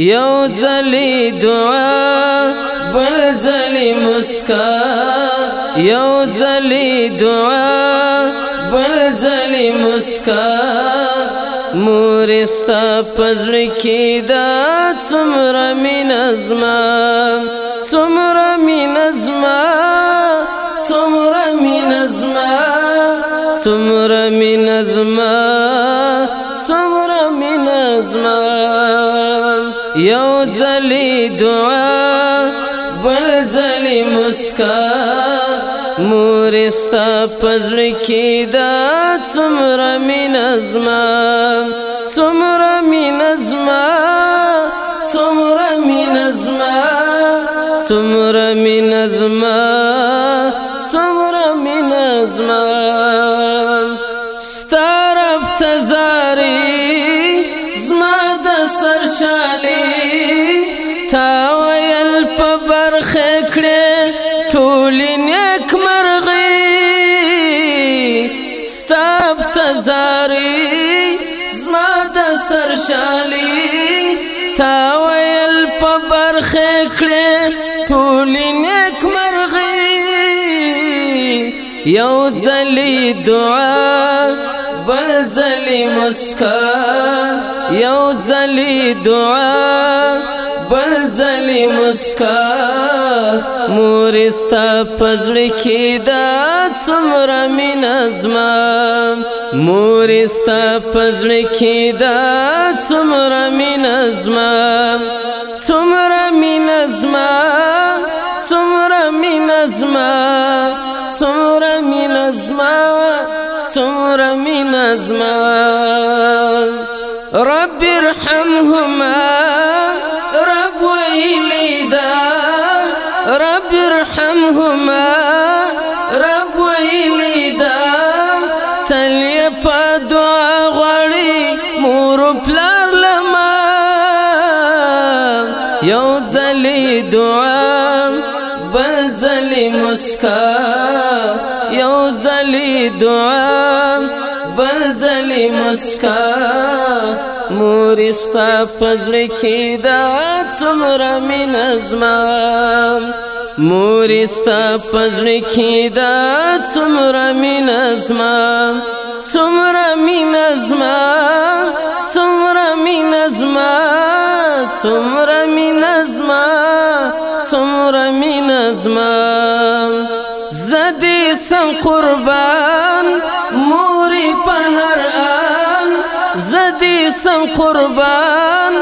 یو زلی دعا بل زلی مسکا یو زلی دعا بل زلی مسکا مورستا پزړ کې دا څومره مين ازما څومره مين ازما څومره مين ازما څومره مين ازما څومره مين ازما یو زلی دعا بل زلی مسکا مورستا پزر کی دا څومره می نظما څومره می نظما څومره می نظما څومره می نظما څومره می نظما زاري زما د سرشالي تا ويل په برخه کړې ټول نیک مرغي یو ځلي دعا بل ځلي مسکا یو ځلي دعا بل ځلي مسکا مورستا پزړ کې دا څومره مين ازما مورستا پزړ کې دا څومره مين ازما څومره مين ازما څومره مين ازما څومره مين ازما څومره مين ازما رب ارحمهما وارحمهما رب ویلیدا تلي په دعا غړي مور پلار لما یو لي دعا بل زلی مسكا یو زلی دعا بل زلی مسكا مور استا فزړ کې دا ازمان مور استا پزړ کې دا څومره مين ازما څومره مين ازما څومره مين ازما څومره مين ازما څومره مين ازما زدي سم قربان موري په هر ان زدي سم قربان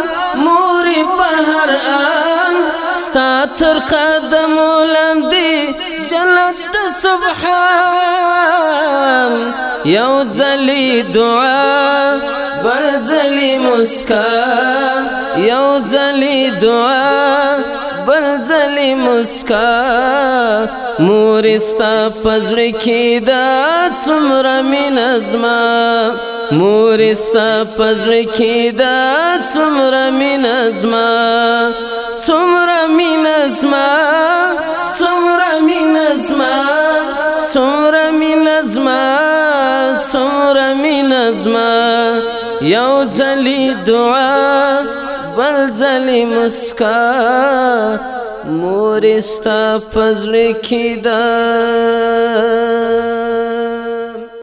موري په هر ان ستا تر قدم لاندې جنت د سبحان یو زلی دعا بل زلی مسکا یو زلی دعا بل زلی مسکا مورستا پزړ کې دا څومره مين ازما مورستا پزړ کې دا څومره مين ازما څومره نظما څومره می نظما څومره می نظما څومره می نظما یو ځلی دعا بل ځلی مسکا مور استا پزړه کې ده